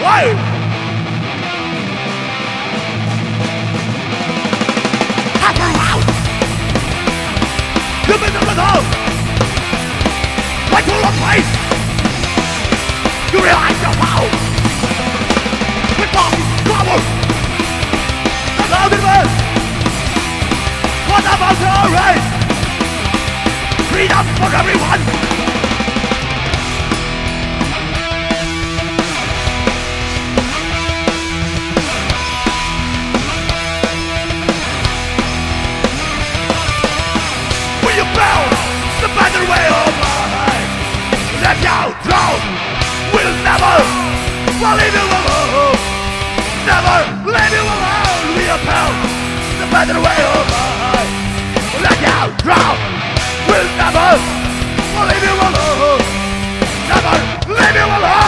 away. Half around. The the Like to a place. You realize your power. With body, power. The golden man. What about the race? Freedom for everyone. I'll leave you alone. Never leave you alone. We upheld the better way of life Let you drown. We'll never leave you alone. Never leave you alone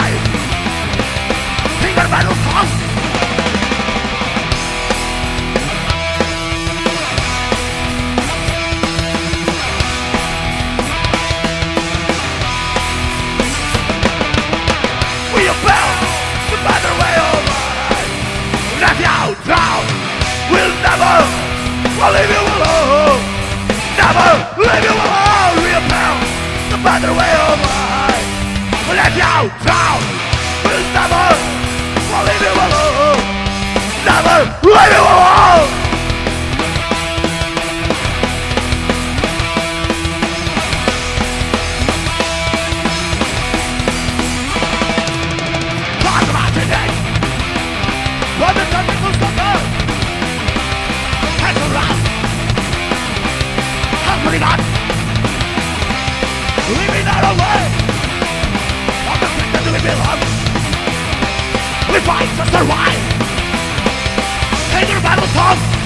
down Will never leave you alone. Never leave you alone. Putting on. Leaving that away. On the thing that to belong We fight to survive In our battle songs